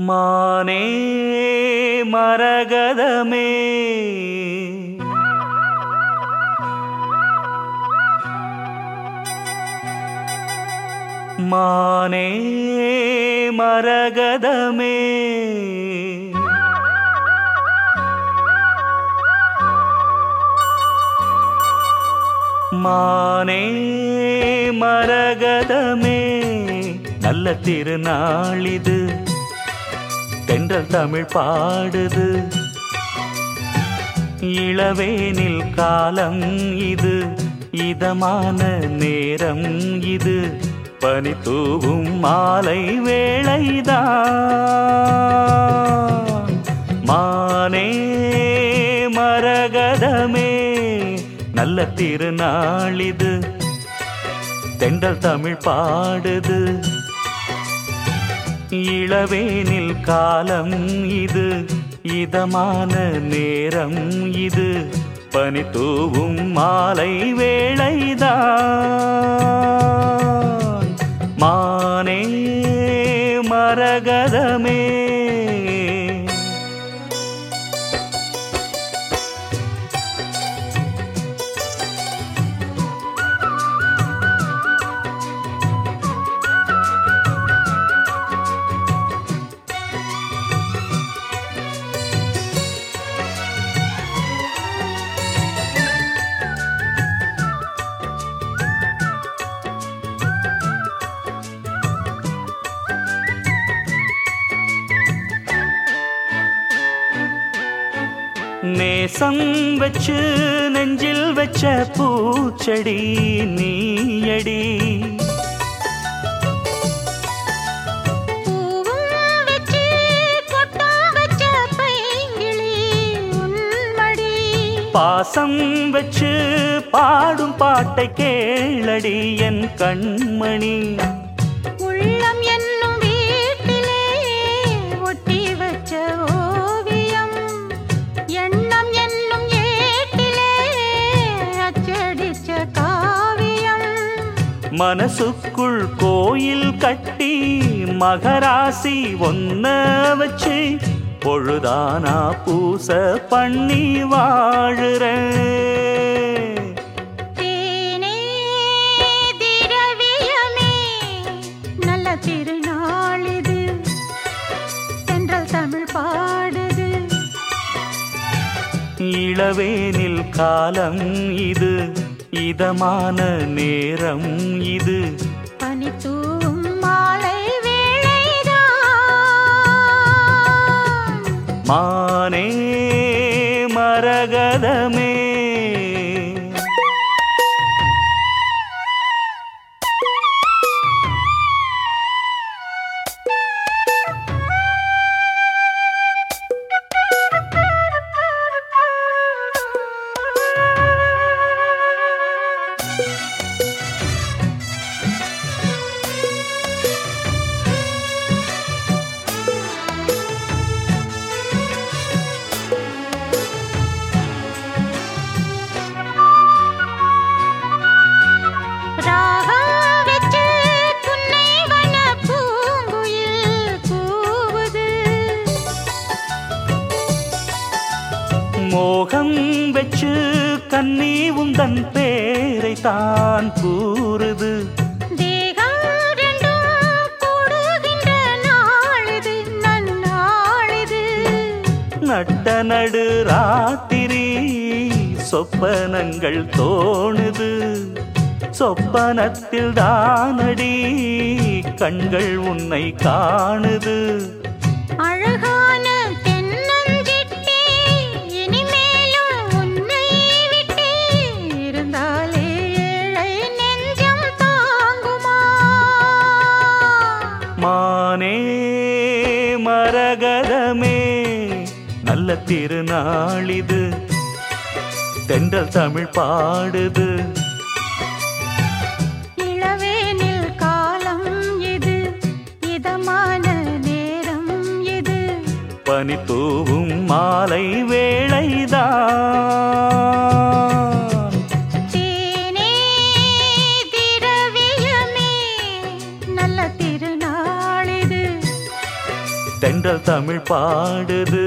மானே மரகதமே. மானே மரகதமே. மானே மரகதமே. நல்ல திருநாளிது தென்றல் தமிழ் பாடுது. இளவேனில் காலம் இது இதமான நேரம் இது. பனி தூவும் மாலை வேளைதான். மானே மரகதமே நல்ல திருநாள் இது. தென்றல் தமிழ் பாடுது. இளவேனில் காலம் இது இதமான நேரம் இது. பனி தூவும் மாலை வே நேசம் வச்சு நெஞ்சில் வச்ச பூச்செடி நீயடி. பாசம் வச்சு பாடும் பாட்டை கேளடி என் கண்மணி. உள்ளம் என்னும் மனசுக்குள் கோயில் கட்டி மகராசி ஒன்ன வச்சு பொழுதானா பூச பண்ணி நல்ல திருநாளிது தென்றல் தமிழ் பாடுது. இளவேனில் காலம் இது. இதமான நேரம் இது. பனி தூவும் மாலை வேளைதான். மானே மரகதமே. மோகம் வச்சு கன்னி உந்தன் பேரை தான் கூறுது. நட்ட நடு ராத்திரி சொப்பனங்கள் தோணுது. சொப்பனத்தில் தானடி கண்கள் உன்னை காணுது. மரகதமே நல்ல திருநாளிது. தென்றல் தமிழ் பாடுது. தென்றல் தமிழ் பாடுது.